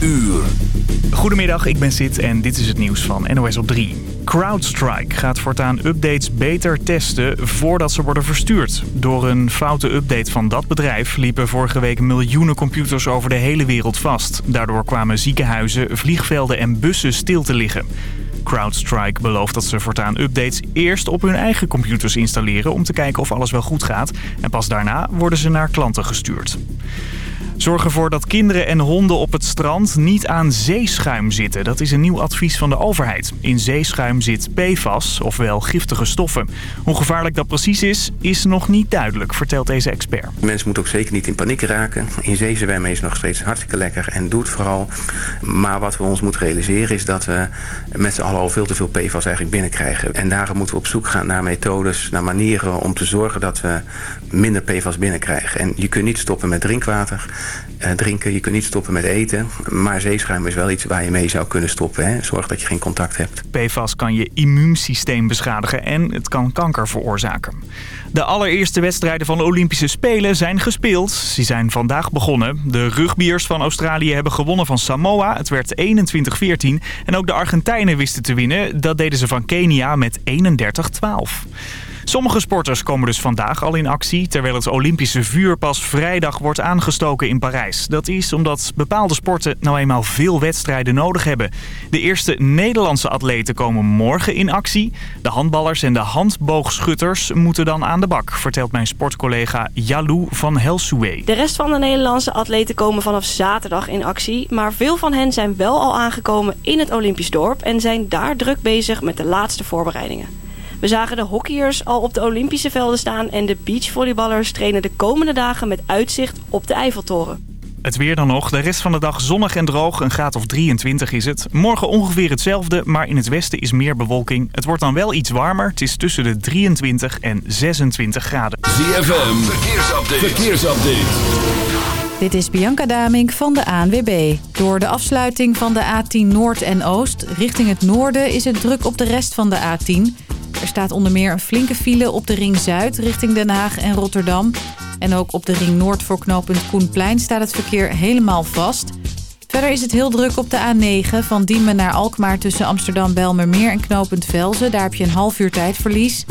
uur. Goedemiddag, ik ben Sid en dit is het nieuws van NOS op 3. CrowdStrike gaat voortaan updates beter testen voordat ze worden verstuurd. Door een foute update van dat bedrijf liepen vorige week miljoenen computers over de hele wereld vast. Daardoor kwamen ziekenhuizen, vliegvelden en bussen stil te liggen. CrowdStrike belooft dat ze voortaan updates eerst op hun eigen computers installeren... om te kijken of alles wel goed gaat. En pas daarna worden ze naar klanten gestuurd. Zorg ervoor dat kinderen en honden op het strand niet aan zeeschuim zitten. Dat is een nieuw advies van de overheid. In zeeschuim zit PFAS, ofwel giftige stoffen. Hoe gevaarlijk dat precies is, is nog niet duidelijk, vertelt deze expert. Mensen moeten ook zeker niet in paniek raken. In zee zwemmen is nog steeds hartstikke lekker en doet vooral. Maar wat we ons moeten realiseren is dat we met z'n allen al veel te veel PFAS eigenlijk binnenkrijgen. En daarom moeten we op zoek gaan naar methodes, naar manieren om te zorgen dat we minder PFAS binnenkrijgen. En je kunt niet stoppen met drinkwater uh, drinken. Je kunt niet stoppen met eten. Maar zeeschuim is wel iets waar je mee zou kunnen stoppen. Hè? Zorg dat je geen contact hebt. PFAS kan je immuunsysteem beschadigen en het kan kanker veroorzaken. De allereerste wedstrijden van de Olympische Spelen zijn gespeeld. Ze zijn vandaag begonnen. De rugbiers van Australië hebben gewonnen van Samoa. Het werd 21-14. En ook de Argentijnen wisten te winnen. Dat deden ze van Kenia met 31-12. Sommige sporters komen dus vandaag al in actie... terwijl het Olympische vuur pas vrijdag wordt aangestoken in Parijs. Dat is omdat bepaalde sporten nou eenmaal veel wedstrijden nodig hebben. De eerste Nederlandse atleten komen morgen in actie. De handballers en de handboogschutters moeten dan aan de bak... vertelt mijn sportcollega Jalou van Helsoué. De rest van de Nederlandse atleten komen vanaf zaterdag in actie... maar veel van hen zijn wel al aangekomen in het Olympisch dorp... en zijn daar druk bezig met de laatste voorbereidingen. We zagen de hockeyers al op de Olympische velden staan... en de beachvolleyballers trainen de komende dagen met uitzicht op de Eiffeltoren. Het weer dan nog. De rest van de dag zonnig en droog. Een graad of 23 is het. Morgen ongeveer hetzelfde, maar in het westen is meer bewolking. Het wordt dan wel iets warmer. Het is tussen de 23 en 26 graden. ZFM, verkeersupdate. verkeersupdate. Dit is Bianca Damink van de ANWB. Door de afsluiting van de A10 Noord en Oost richting het noorden is het druk op de rest van de A10. Er staat onder meer een flinke file op de Ring Zuid richting Den Haag en Rotterdam. En ook op de Ring Noord voor knooppunt Koenplein staat het verkeer helemaal vast. Verder is het heel druk op de A9 van Diemen naar Alkmaar tussen Amsterdam, Belmermeer en knooppunt Velzen. Daar heb je een half uur tijdverlies.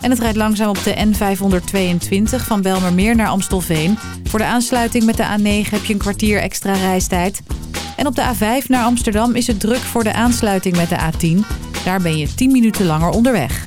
En het rijdt langzaam op de N522 van Belmermeer naar Amstelveen. Voor de aansluiting met de A9 heb je een kwartier extra reistijd. En op de A5 naar Amsterdam is het druk voor de aansluiting met de A10. Daar ben je 10 minuten langer onderweg.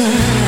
time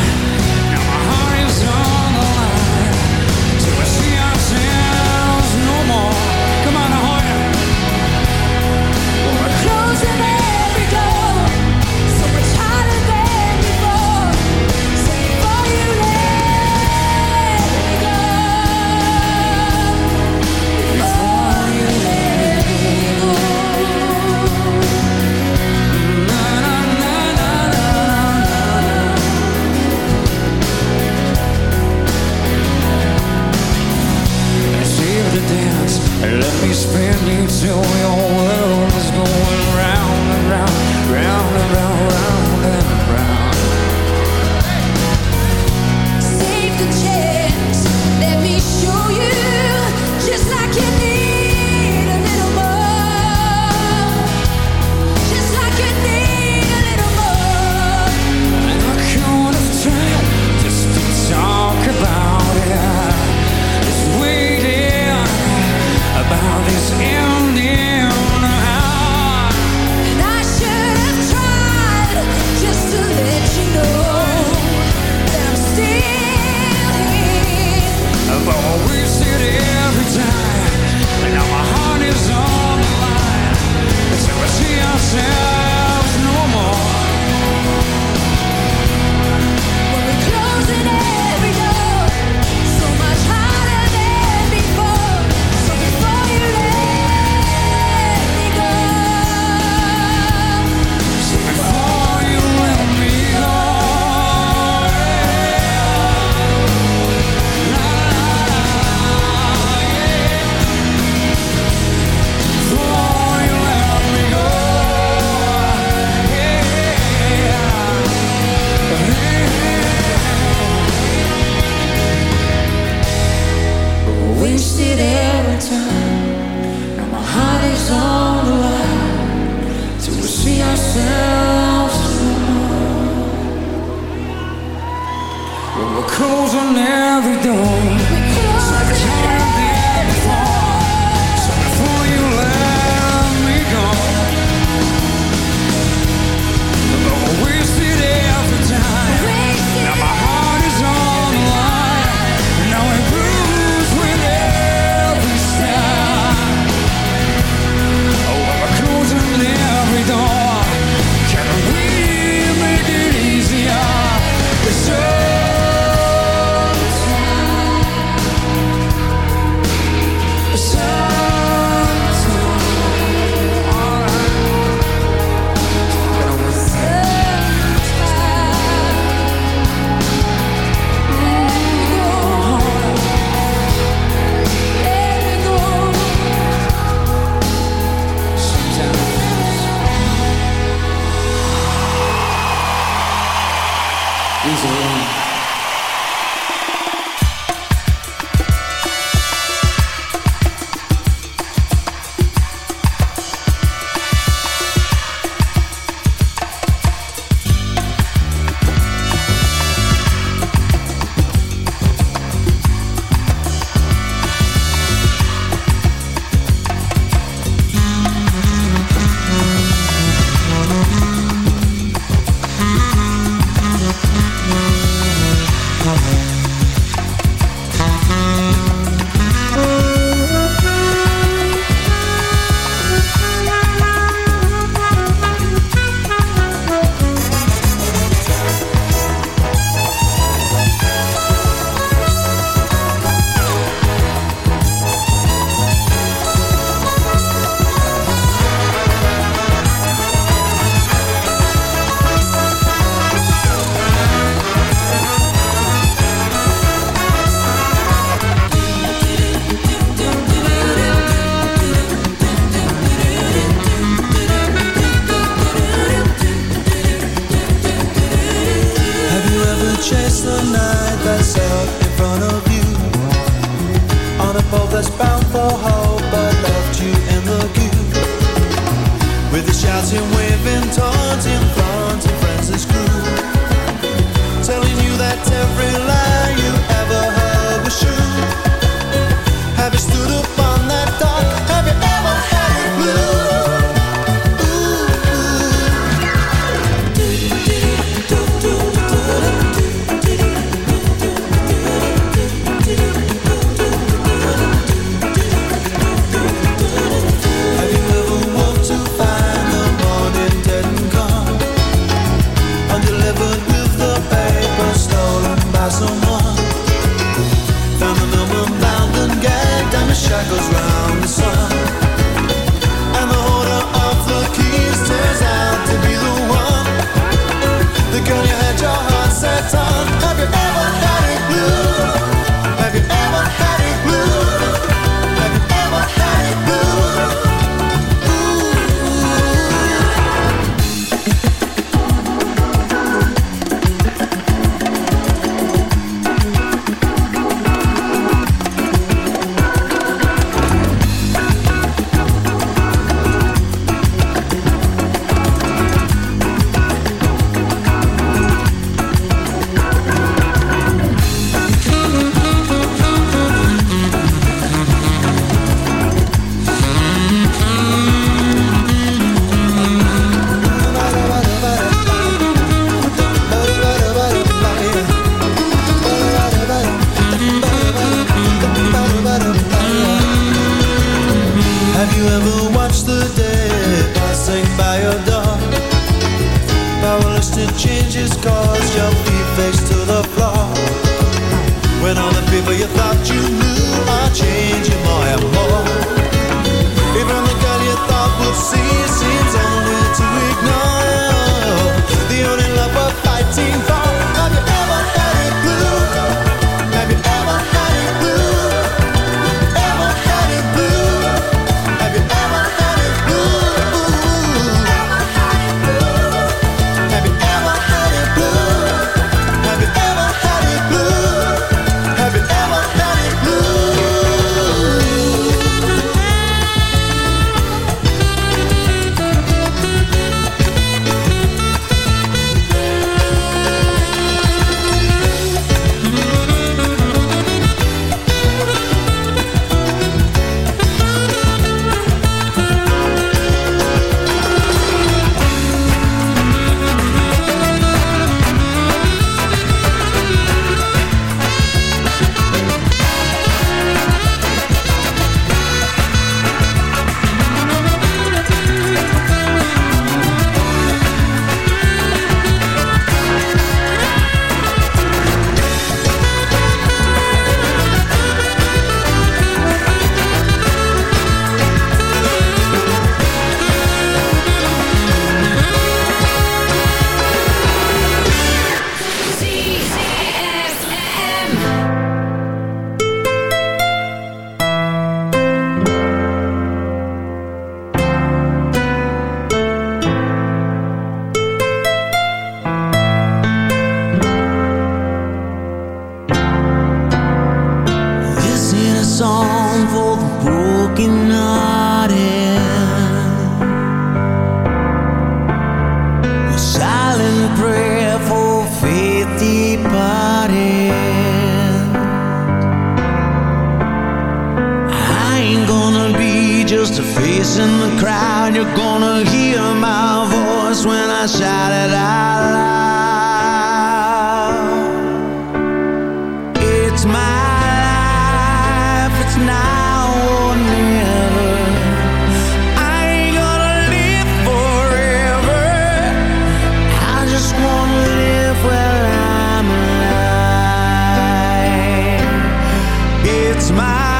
their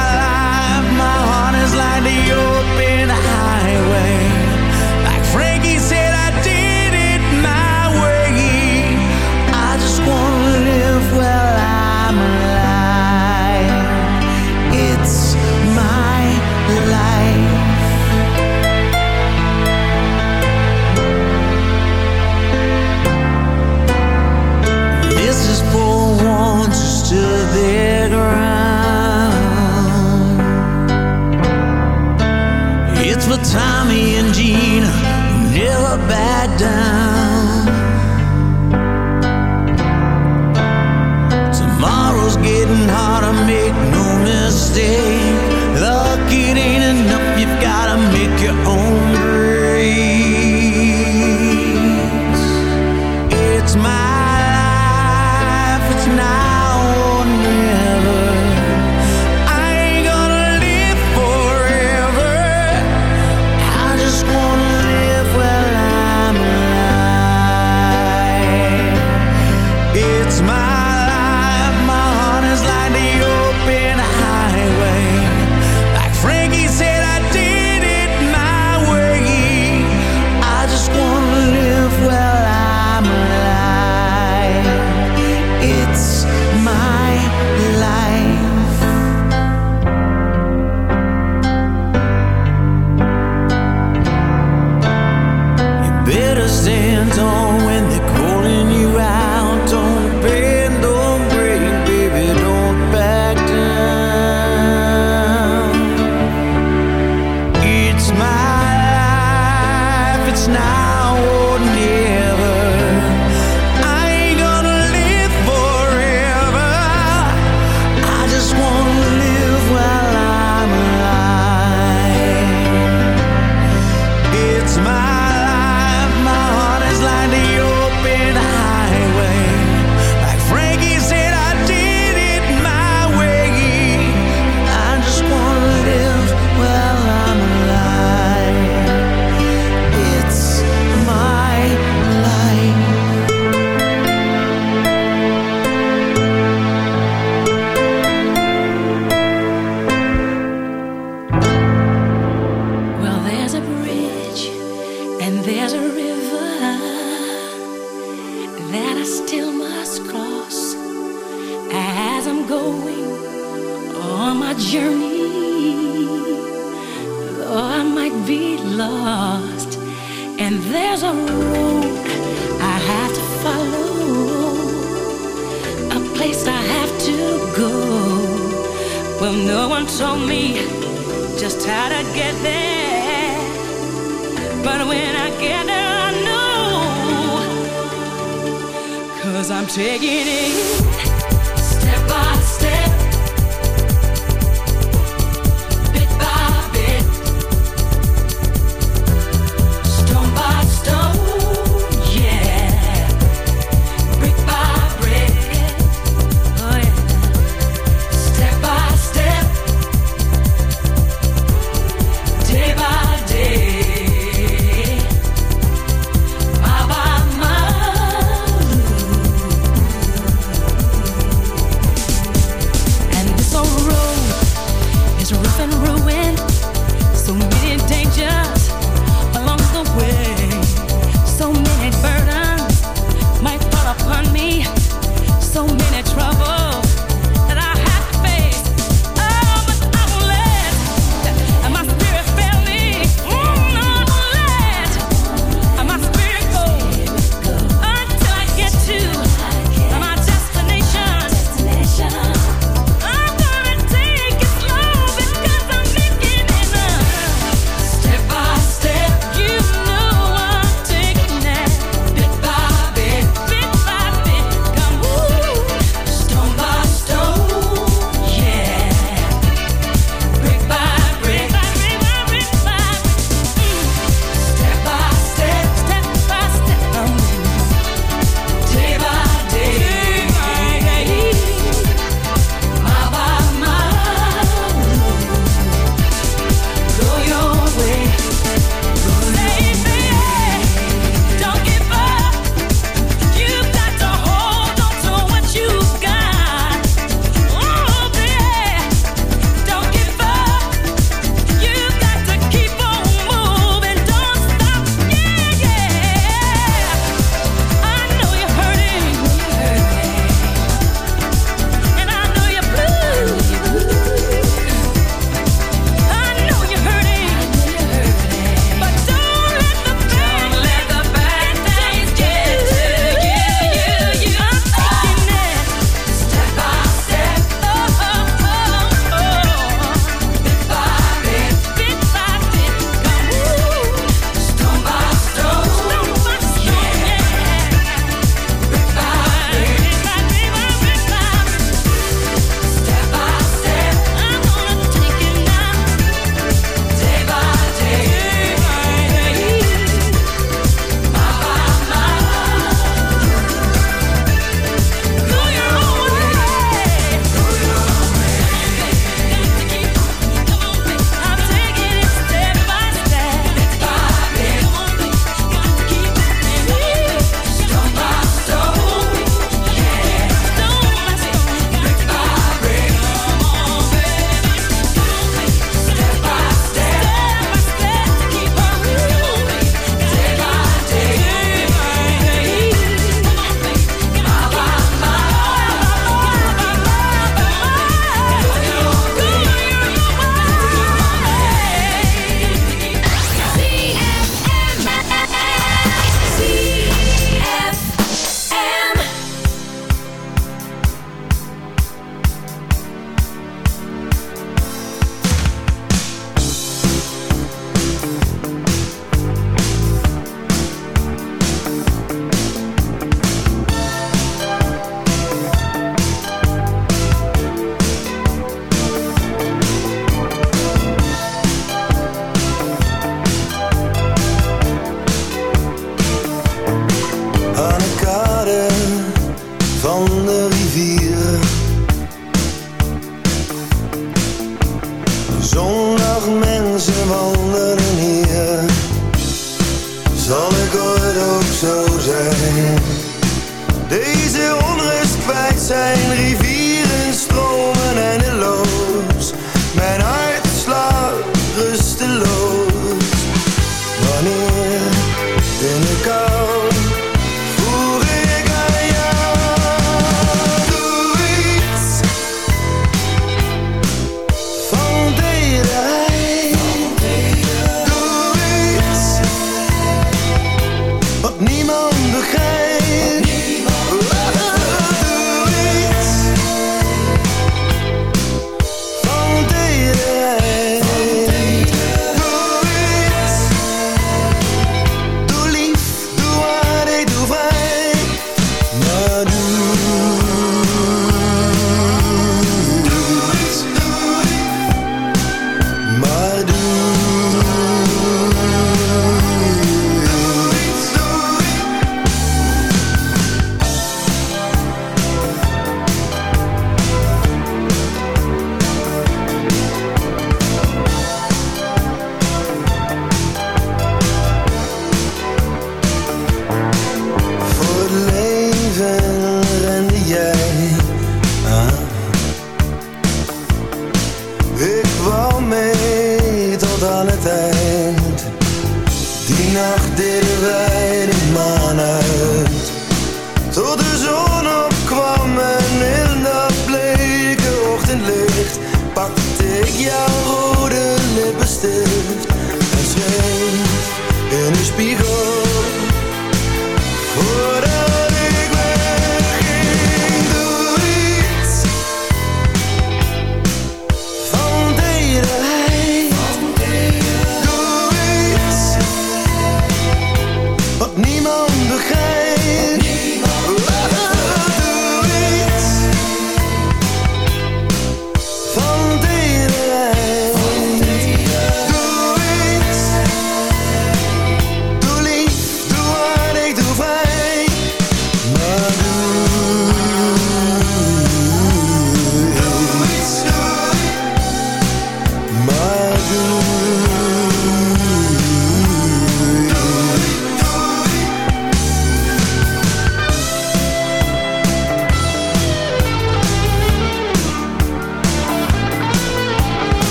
it's now or near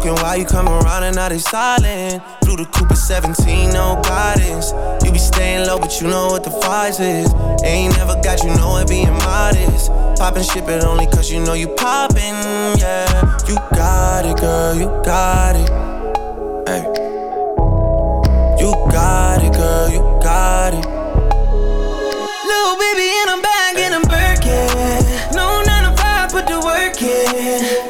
Talking while you come around and now they silent. Blue the Cooper 17, no guidance. You be staying low, but you know what the price is. Ain't never got you know it being modest. Poppin' shit, but only cause you know you poppin', yeah. You got it, girl, you got it. Hey. You got it, girl, you got it. Little baby, and I'm back in a Birkin. No 9 to 5, put the work in.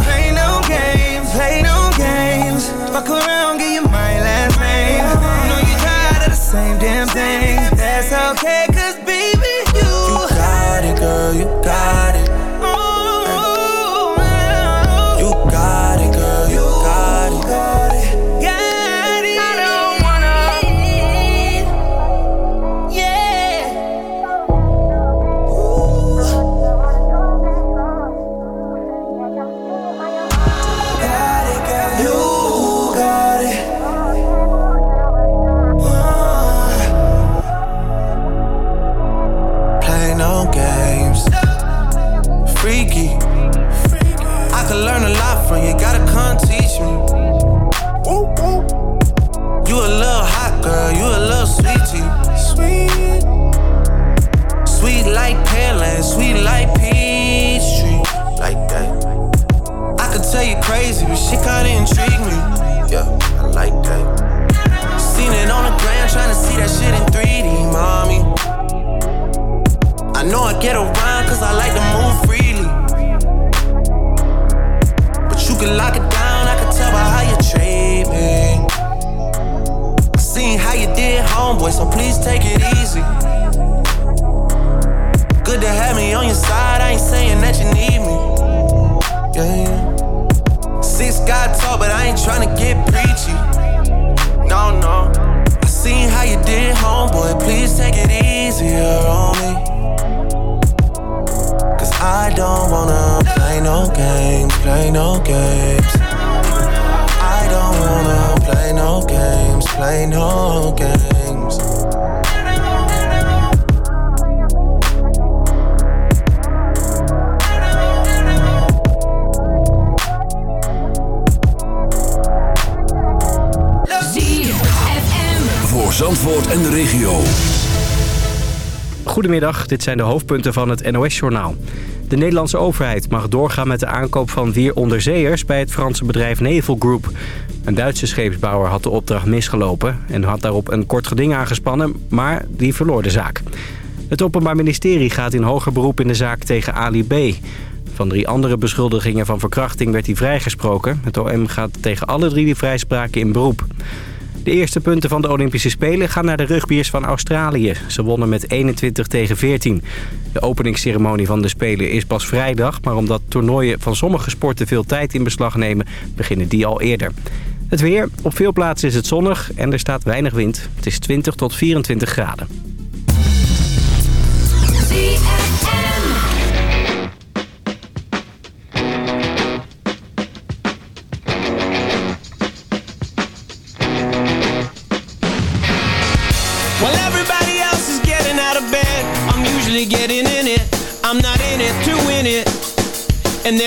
Fuck around, give you my last name. I Know you tired of the same damn thing. That's okay, cause baby, you. You got it, girl, you Goedemiddag, dit zijn de hoofdpunten van het NOS-journaal. De Nederlandse overheid mag doorgaan met de aankoop van vier onderzeeërs... bij het Franse bedrijf Naval Group. Een Duitse scheepsbouwer had de opdracht misgelopen... en had daarop een kort geding aangespannen, maar die verloor de zaak. Het Openbaar Ministerie gaat in hoger beroep in de zaak tegen Ali B. Van drie andere beschuldigingen van verkrachting werd hij vrijgesproken. Het OM gaat tegen alle drie die vrijspraken in beroep. De eerste punten van de Olympische Spelen gaan naar de rugbiers van Australië. Ze wonnen met 21 tegen 14. De openingsceremonie van de Spelen is pas vrijdag... maar omdat toernooien van sommige sporten veel tijd in beslag nemen... beginnen die al eerder. Het weer. Op veel plaatsen is het zonnig en er staat weinig wind. Het is 20 tot 24 graden.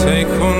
so che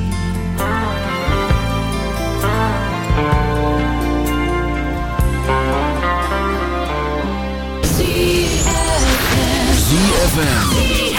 ZFM.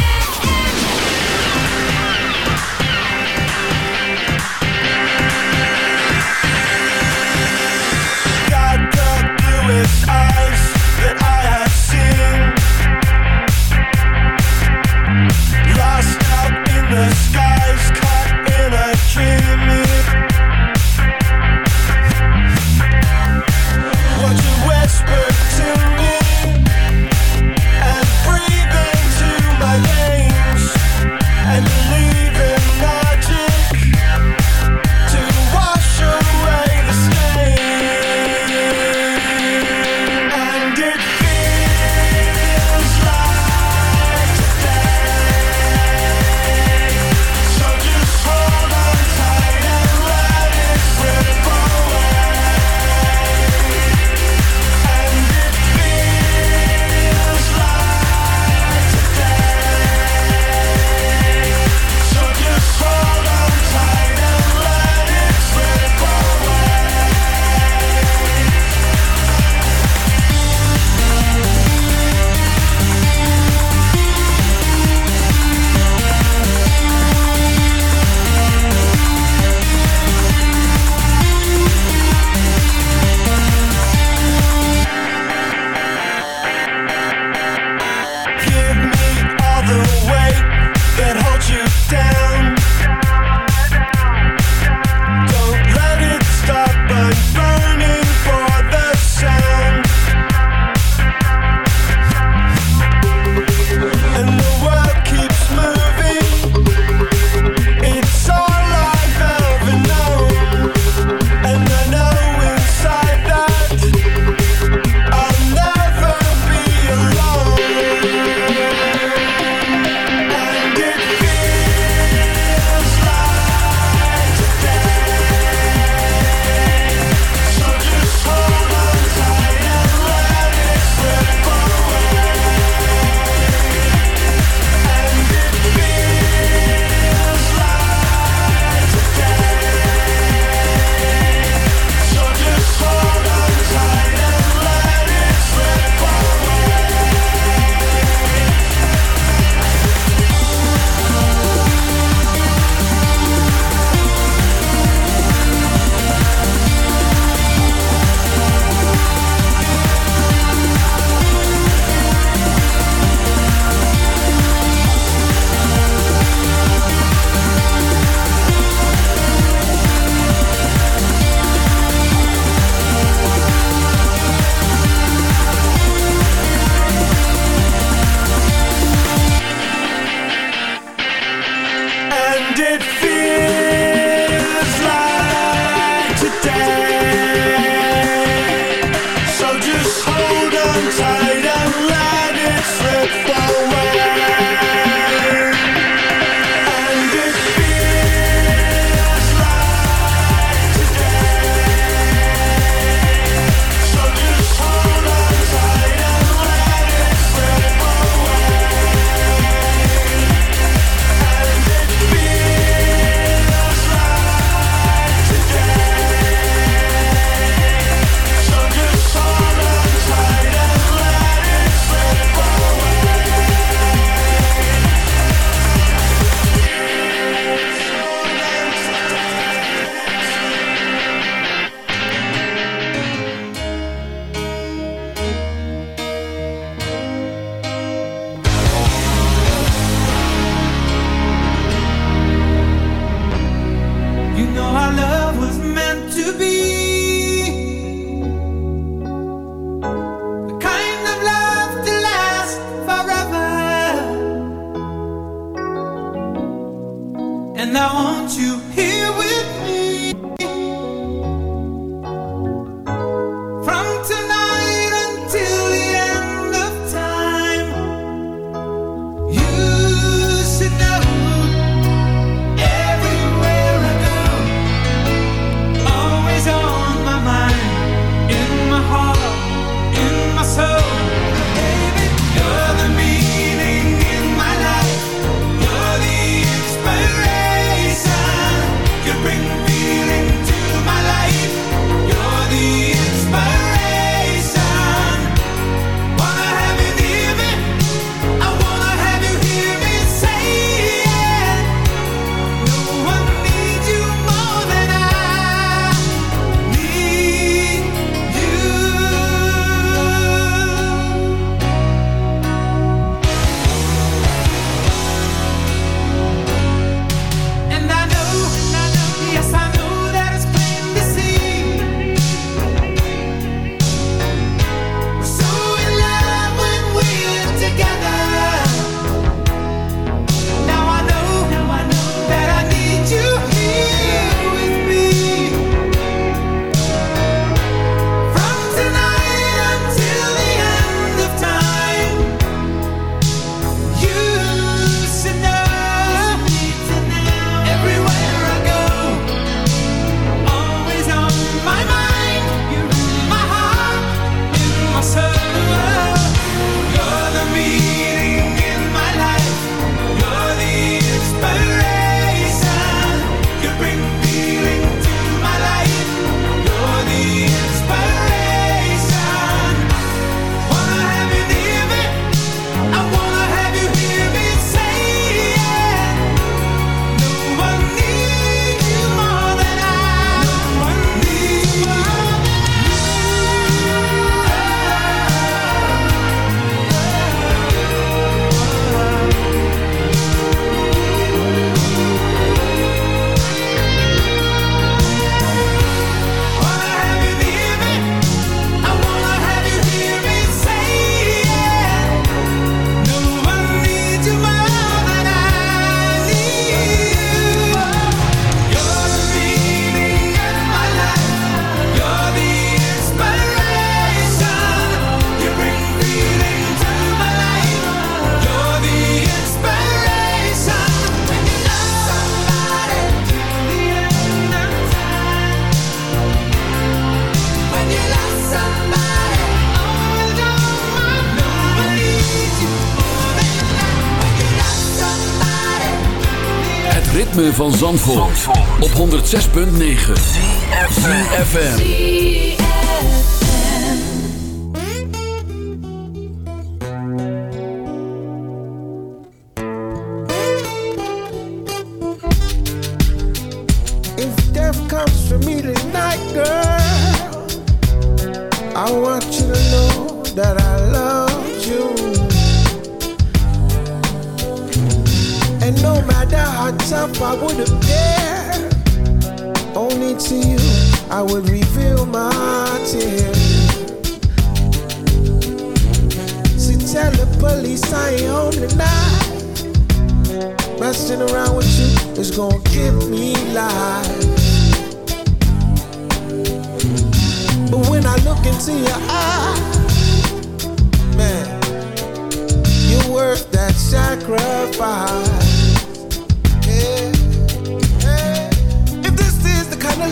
van Zandvoort, Zandvoort. op 106.9 CFFM If death comes for me tonight, girl I want you to know that I love you And no matter myself, I would appear. Only to you, I would reveal my tears. So tell the police I ain't home tonight. Messing around with you is gonna give me life. But when I look into your eyes, man, you're worth that sacrifice.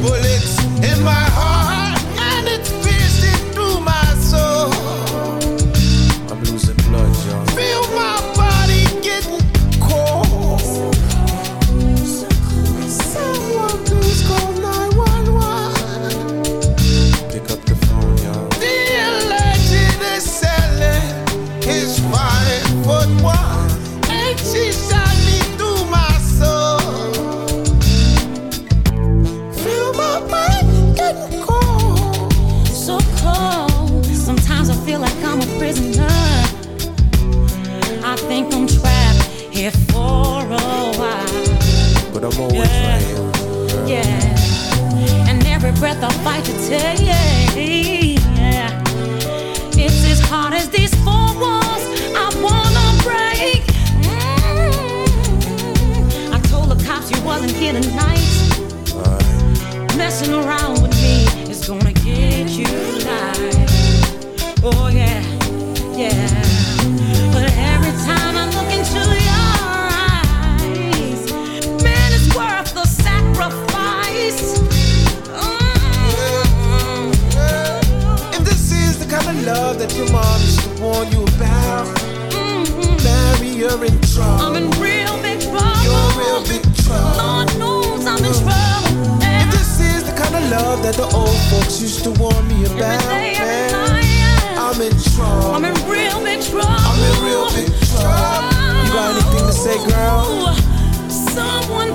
bullets. But I'm always right with you, girl. Yeah. And every breath I fight to take. Yeah. It's as hard as these four walls I wanna break. Mm. I told the cops you wasn't here tonight. Messing around warn you about. Marry, you're in trouble. I'm in real big trouble. You're in real big trouble. Lord knows I'm in mm. trouble. And this is the kind of love that the old folks used to warn me about. man. I'm in trouble. I'm in real big trouble. I'm in real big trouble. You got anything to say, girl? Someone